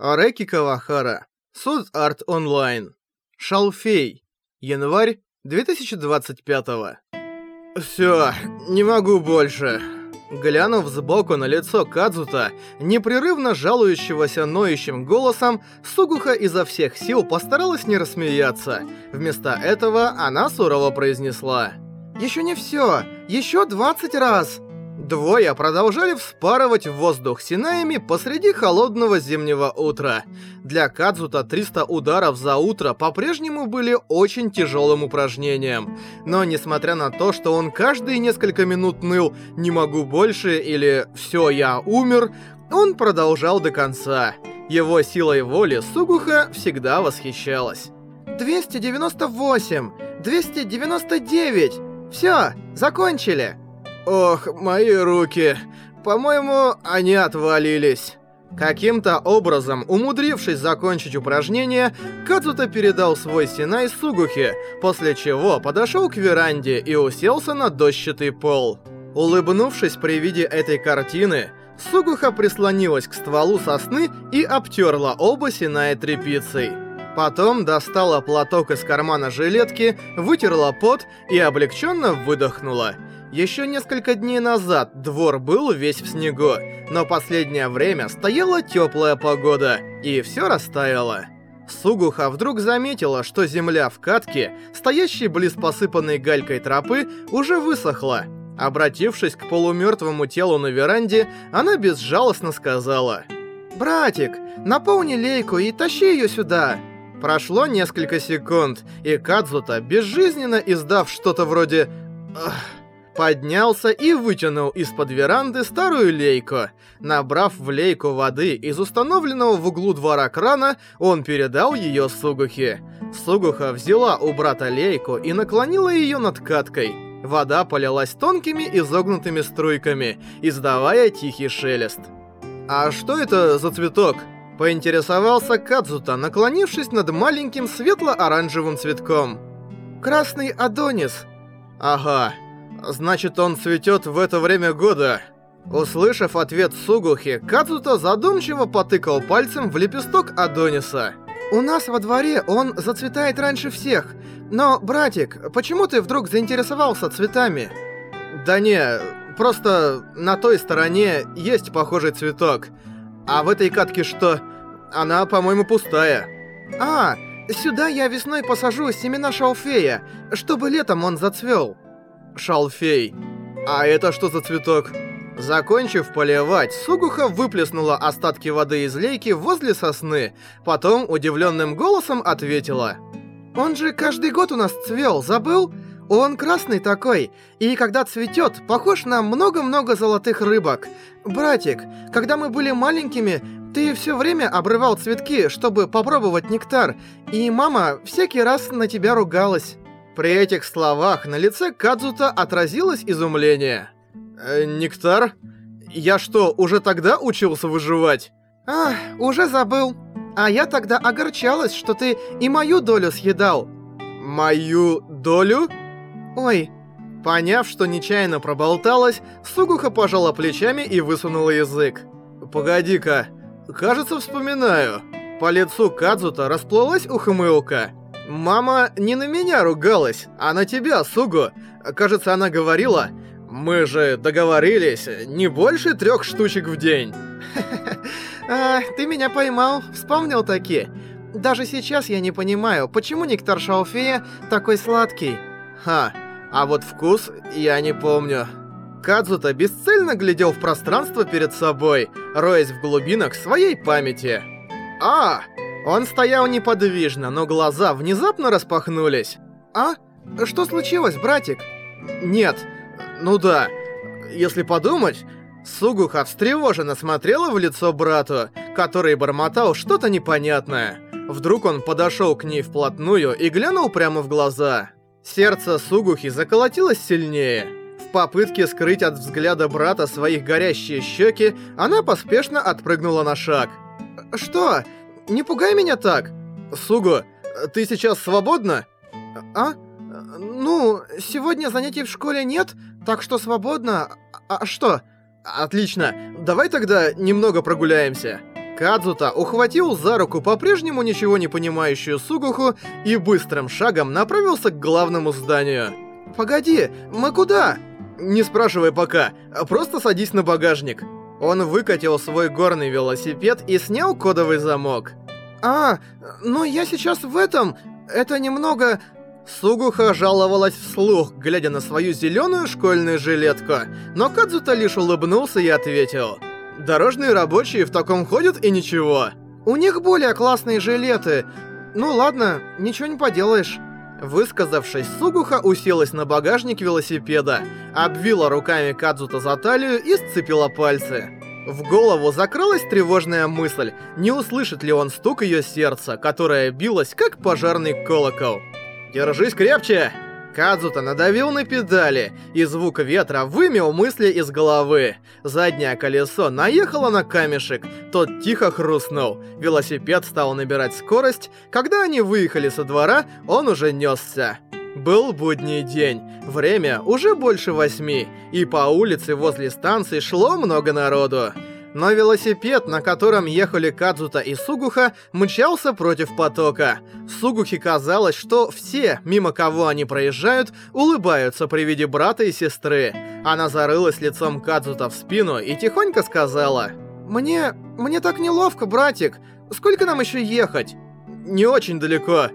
Ареки Кавахара. Суд Арт Онлайн. Шалфей. Январь 2025 Всё, не могу больше. Глянув сбоку на лицо Кадзута, непрерывно жалующегося ноющим голосом, Сугуха изо всех сил постаралась не рассмеяться. Вместо этого она сурово произнесла. «Ещё не всё, ещё 20 раз!» Двое продолжали вспарывать воздух синаями посреди холодного зимнего утра. Для Кадзута 300 ударов за утро по-прежнему были очень тяжелым упражнением. Но несмотря на то, что он каждые несколько минут ныл «не могу больше» или «все, я умер», он продолжал до конца. Его силой воли Сугуха всегда восхищалась. 298, 299, все, закончили. Ох, мои руки. По-моему, они отвалились. Каким-то образом, умудрившись закончить упражнение, Кадзута передал свой Синай Сугухе, после чего подошел к веранде и уселся на дощатый пол. Улыбнувшись при виде этой картины, Сугуха прислонилась к стволу сосны и обтерла оба Синая тряпицей. Потом достала платок из кармана жилетки, вытерла пот и облегченно выдохнула – еще несколько дней назад двор был весь в снегу, но последнее время стояла теплая погода, и все растаяло. Сугуха вдруг заметила, что земля в катке, стоящей близ посыпанной галькой тропы, уже высохла. Обратившись к полумертвому телу на веранде, она безжалостно сказала «Братик, наполни лейку и тащи ее сюда!» Прошло несколько секунд, и Кадзута, безжизненно издав что-то вроде «Ах», поднялся и вытянул из-под веранды старую лейку. Набрав в лейку воды из установленного в углу двора крана, он передал ее Сугухе. Сугуха взяла у брата лейку и наклонила ее над каткой. Вода полилась тонкими изогнутыми струйками, издавая тихий шелест. «А что это за цветок?» Поинтересовался Кадзута, наклонившись над маленьким светло-оранжевым цветком. «Красный Адонис». «Ага, Значит, он цветет в это время года. Услышав ответ Сугухи, Кацута задумчиво потыкал пальцем в лепесток Адониса. «У нас во дворе он зацветает раньше всех. Но, братик, почему ты вдруг заинтересовался цветами?» «Да не, просто на той стороне есть похожий цветок. А в этой катке что? Она, по-моему, пустая». «А, сюда я весной посажу семена шалфея, чтобы летом он зацвел» шалфей. А это что за цветок? Закончив поливать, Сугуха выплеснула остатки воды из лейки возле сосны, потом удивленным голосом ответила. «Он же каждый год у нас цвел, забыл? Он красный такой, и когда цветет, похож на много-много золотых рыбок. Братик, когда мы были маленькими, ты все время обрывал цветки, чтобы попробовать нектар, и мама всякий раз на тебя ругалась». При этих словах на лице Кадзута отразилось изумление. «Э, «Нектар? Я что, уже тогда учился выживать?» «Ах, уже забыл. А я тогда огорчалась, что ты и мою долю съедал». «Мою долю?» «Ой». Поняв, что нечаянно проболталась, Сугуха пожала плечами и высунула язык. «Погоди-ка, кажется, вспоминаю». По лицу Кадзута расплылась ухмылка. Мама не на меня ругалась, а на тебя, Сугу. Кажется, она говорила, мы же договорились, не больше трех штучек в день. А, ты меня поймал, вспомнил таки. Даже сейчас я не понимаю, почему нектар шалфея такой сладкий. Ха, а вот вкус я не помню. Кадзута бесцельно глядел в пространство перед собой, роясь в глубинах своей памяти. А, он стоял неподвижно, но глаза внезапно распахнулись. «А? Что случилось, братик?» «Нет. Ну да. Если подумать...» Сугуха встревоженно смотрела в лицо брату, который бормотал что-то непонятное. Вдруг он подошел к ней вплотную и глянул прямо в глаза. Сердце Сугухи заколотилось сильнее. В попытке скрыть от взгляда брата своих горящие щеки, она поспешно отпрыгнула на шаг. «Что? Не пугай меня так! Суго, ты сейчас свободна? А? Ну, сегодня занятий в школе нет, так что свободно. А, а что? Отлично, давай тогда немного прогуляемся. Кадзута ухватил за руку по-прежнему ничего не понимающую Сугуху и быстрым шагом направился к главному зданию. «Погоди, мы куда?» «Не спрашивай пока, просто садись на багажник». Он выкатил свой горный велосипед и снял кодовый замок. «А, ну я сейчас в этом... Это немного...» Сугуха жаловалась вслух, глядя на свою зеленую школьную жилетку, но Кадзута лишь улыбнулся и ответил. «Дорожные рабочие в таком ходят и ничего». «У них более классные жилеты. Ну ладно, ничего не поделаешь». Высказавшись, Сугуха уселась на багажник велосипеда, обвила руками Кадзута за талию и сцепила пальцы. В голову закралась тревожная мысль, не услышит ли он стук ее сердца, которое билось, как пожарный колокол. «Держись крепче!» Кадзута надавил на педали, и звук ветра вымел мысли из головы. Заднее колесо наехало на камешек, тот тихо хрустнул. Велосипед стал набирать скорость. Когда они выехали со двора, он уже несся. Был будний день, время уже больше восьми, и по улице возле станции шло много народу. Но велосипед, на котором ехали Кадзута и Сугуха, мчался против потока. Сугухе казалось, что все, мимо кого они проезжают, улыбаются при виде брата и сестры. Она зарылась лицом Кадзута в спину и тихонько сказала, «Мне... мне так неловко, братик. Сколько нам еще ехать?» «Не очень далеко.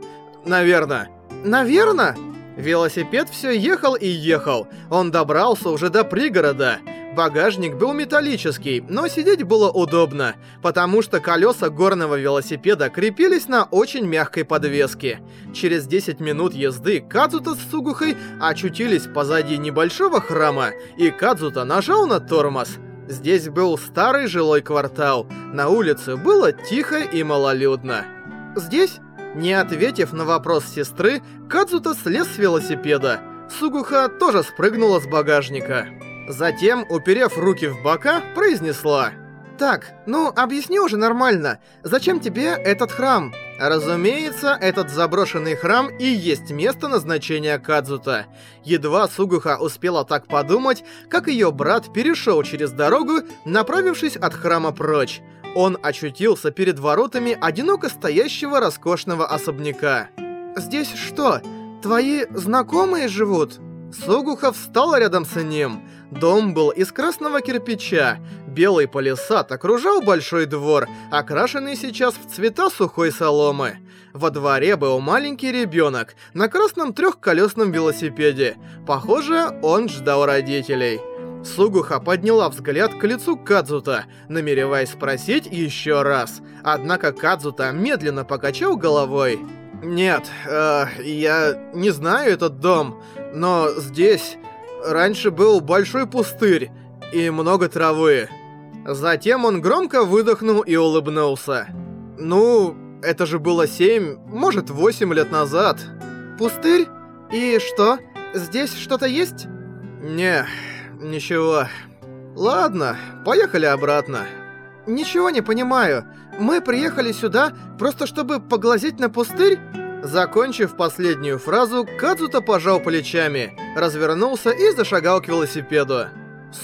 Наверное». «Наверное?» Велосипед все ехал и ехал. Он добрался уже до пригорода. Багажник был металлический, но сидеть было удобно, потому что колеса горного велосипеда крепились на очень мягкой подвеске. Через 10 минут езды Кадзута с Сугухой очутились позади небольшого храма, и Кадзута нажал на тормоз. Здесь был старый жилой квартал. На улице было тихо и малолюдно. Здесь, не ответив на вопрос сестры, Кадзута слез с велосипеда. Сугуха тоже спрыгнула с багажника. Затем, уперев руки в бока, произнесла. «Так, ну, объясни уже нормально. Зачем тебе этот храм?» Разумеется, этот заброшенный храм и есть место назначения Кадзута. Едва Сугуха успела так подумать, как ее брат перешел через дорогу, направившись от храма прочь. Он очутился перед воротами одиноко стоящего роскошного особняка. «Здесь что, твои знакомые живут?» Сугуха встала рядом с ним. Дом был из красного кирпича. Белый палисад окружал большой двор, окрашенный сейчас в цвета сухой соломы. Во дворе был маленький ребенок на красном трехколесном велосипеде. Похоже, он ждал родителей. Сугуха подняла взгляд к лицу Кадзута, намереваясь спросить еще раз. Однако Кадзута медленно покачал головой. «Нет, э, я не знаю этот дом, но здесь раньше был большой пустырь и много травы. Затем он громко выдохнул и улыбнулся. Ну, это же было семь, может восемь лет назад. Пустырь? И что? Здесь что-то есть? Не, ничего. Ладно, поехали обратно. Ничего не понимаю. Мы приехали сюда просто чтобы поглазеть на пустырь? Закончив последнюю фразу, Кадзута пожал плечами, развернулся и зашагал к велосипеду.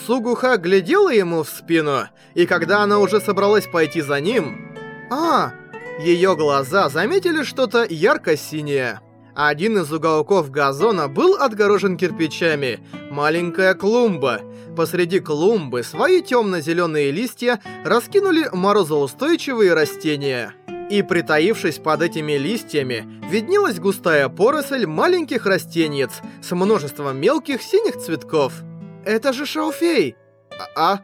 Сугуха глядела ему в спину, и когда она уже собралась пойти за ним... А, ее глаза заметили что-то ярко-синее. Один из уголков газона был отгорожен кирпичами. Маленькая клумба. Посреди клумбы свои темно-зеленые листья раскинули морозоустойчивые растения и, притаившись под этими листьями, виднелась густая поросль маленьких растениец с множеством мелких синих цветков. «Это же Шауфей!» «А?» а?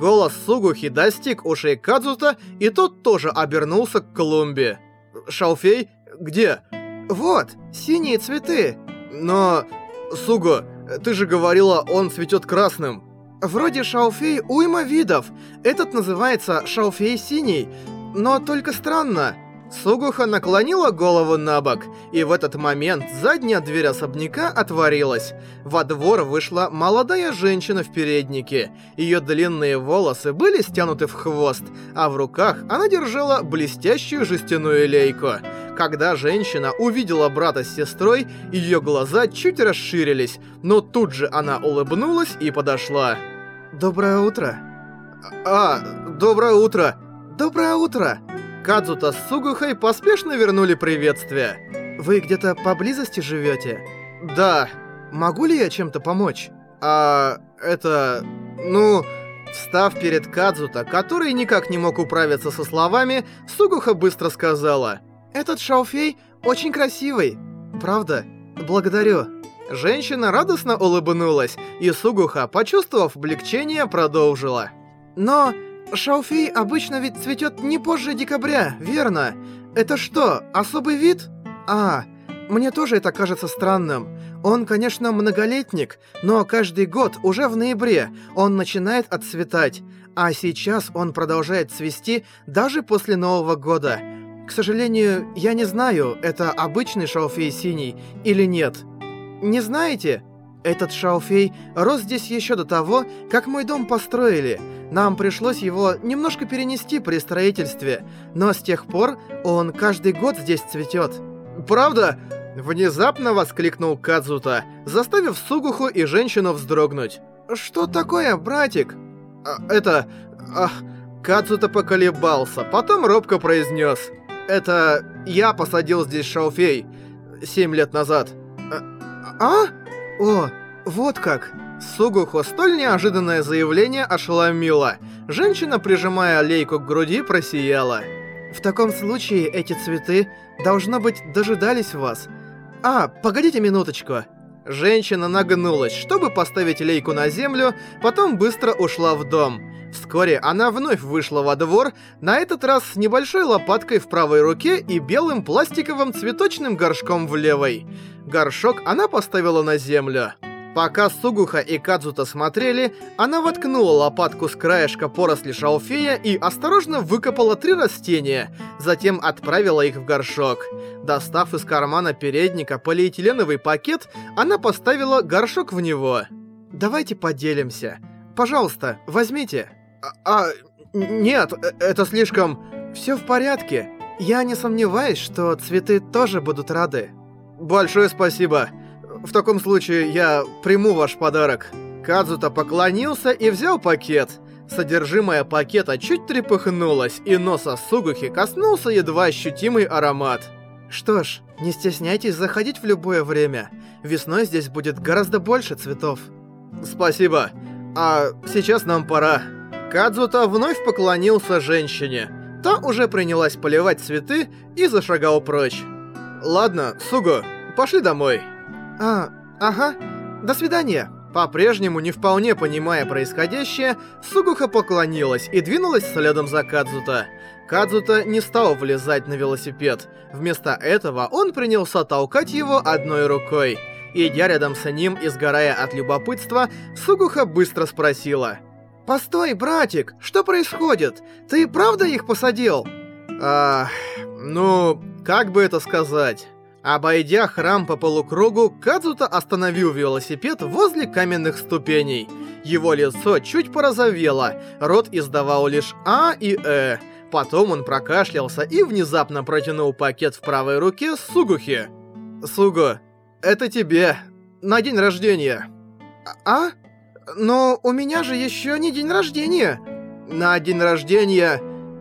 Голос Сугухи достиг ушей Кадзута, и тот тоже обернулся к клумбе. «Шауфей? Где?» «Вот, синие цветы!» «Но... Сугу, ты же говорила, он цветет красным!» «Вроде Шауфей уйма видов. Этот называется Шауфей синий, но только странно. Сугуха наклонила голову на бок, и в этот момент задняя дверь особняка отворилась. Во двор вышла молодая женщина в переднике. Ее длинные волосы были стянуты в хвост, а в руках она держала блестящую жестяную лейку. Когда женщина увидела брата с сестрой, ее глаза чуть расширились, но тут же она улыбнулась и подошла. «Доброе утро». «А, доброе утро. Доброе утро! Кадзута с Сугухой поспешно вернули приветствие. Вы где-то поблизости живете? Да. Могу ли я чем-то помочь? А... это... ну... Встав перед Кадзута, который никак не мог управиться со словами, Сугуха быстро сказала. «Этот шауфей очень красивый. Правда? Благодарю». Женщина радостно улыбнулась, и Сугуха, почувствовав облегчение, продолжила. «Но шауфей обычно ведь цветет не позже декабря, верно? Это что, особый вид?» «А, мне тоже это кажется странным. Он, конечно, многолетник, но каждый год, уже в ноябре, он начинает отцветать. А сейчас он продолжает цвести даже после Нового года. К сожалению, я не знаю, это обычный шалфей синий или нет. Не знаете? Этот шалфей рос здесь еще до того, как мой дом построили. Нам пришлось его немножко перенести при строительстве, но с тех пор он каждый год здесь цветет. Правда? Внезапно воскликнул Кадзута, заставив Сугуху и женщину вздрогнуть. «Что такое, братик?» а, «Это... Ах...» Кадзута поколебался, потом робко произнес. «Это... я посадил здесь шалфей. Семь лет назад». «А? О, вот как!» Сугуху столь неожиданное заявление ошеломило. Женщина, прижимая лейку к груди, просияла. «В таком случае эти цветы, должно быть, дожидались вас. «А, погодите минуточку». Женщина нагнулась, чтобы поставить лейку на землю, потом быстро ушла в дом. Вскоре она вновь вышла во двор, на этот раз с небольшой лопаткой в правой руке и белым пластиковым цветочным горшком в левой. Горшок она поставила на землю. Пока Сугуха и Кадзута смотрели, она воткнула лопатку с краешка поросли шалфея и осторожно выкопала три растения, затем отправила их в горшок. Достав из кармана передника полиэтиленовый пакет, она поставила горшок в него. «Давайте поделимся. Пожалуйста, возьмите». «А... а нет, э, это слишком...» «Все в порядке. Я не сомневаюсь, что цветы тоже будут рады». «Большое спасибо. В таком случае я приму ваш подарок». Кадзута поклонился и взял пакет. Содержимое пакета чуть трепыхнулось, и носа Сугухи коснулся едва ощутимый аромат. Что ж, не стесняйтесь заходить в любое время. Весной здесь будет гораздо больше цветов. Спасибо. А сейчас нам пора. Кадзута вновь поклонился женщине. Та уже принялась поливать цветы и зашагал прочь. Ладно, Суго, пошли домой. «А, ага. До свидания». По-прежнему, не вполне понимая происходящее, Сугуха поклонилась и двинулась следом за Кадзута. Кадзута не стал влезать на велосипед. Вместо этого он принялся толкать его одной рукой. Идя рядом с ним и сгорая от любопытства, Сугуха быстро спросила. «Постой, братик, что происходит? Ты правда их посадил?» «А, ну, как бы это сказать?» Обойдя храм по полукругу, Кадзута остановил велосипед возле каменных ступеней. Его лицо чуть порозовело, рот издавал лишь «А» и «Э». Потом он прокашлялся и внезапно протянул пакет в правой руке Сугухи. «Сугу, это тебе. На день рождения». «А? Но у меня же еще не день рождения». «На день рождения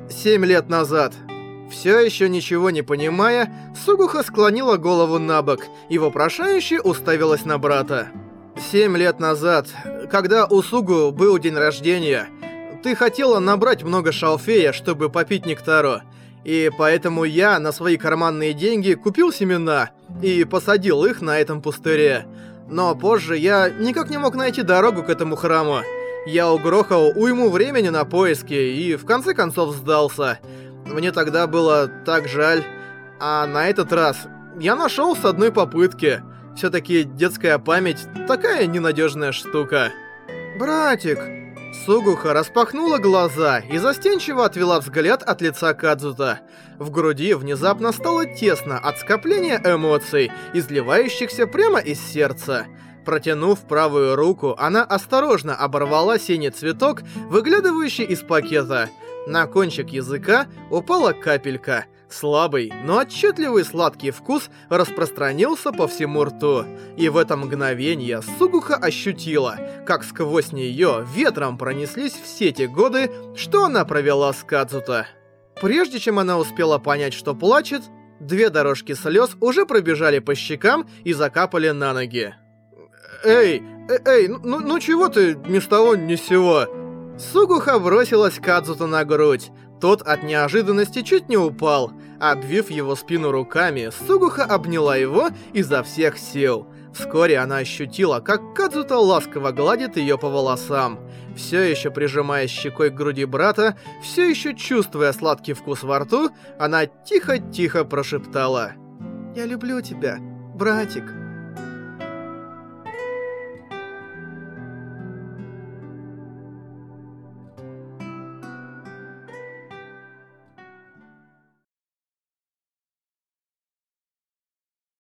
семь лет назад». Все еще ничего не понимая, Сугуха склонила голову на бок и вопрошающе уставилась на брата. «Семь лет назад, когда у Сугу был день рождения, ты хотела набрать много шалфея, чтобы попить нектару, и поэтому я на свои карманные деньги купил семена и посадил их на этом пустыре. Но позже я никак не мог найти дорогу к этому храму. Я угрохал уйму времени на поиски и в конце концов сдался». Мне тогда было так жаль. А на этот раз я нашел с одной попытки. Все-таки детская память такая ненадежная штука. Братик. Сугуха распахнула глаза и застенчиво отвела взгляд от лица Кадзута. В груди внезапно стало тесно от скопления эмоций, изливающихся прямо из сердца. Протянув правую руку, она осторожно оборвала синий цветок, выглядывающий из пакета. На кончик языка упала капелька. Слабый, но отчетливый сладкий вкус распространился по всему рту. И в это мгновение Сугуха ощутила, как сквозь нее ветром пронеслись все те годы, что она провела с Кадзута. Прежде чем она успела понять, что плачет, две дорожки слез уже пробежали по щекам и закапали на ноги. «Эй, эй, эй ну, ну чего ты ни с того ни с сего?» Сугуха бросилась Кадзуто на грудь. Тот от неожиданности чуть не упал. Обвив его спину руками, Сугуха обняла его изо всех сил. Вскоре она ощутила, как Кадзута ласково гладит ее по волосам. Все еще прижимая щекой к груди брата, все еще чувствуя сладкий вкус во рту, она тихо-тихо прошептала. «Я люблю тебя, братик».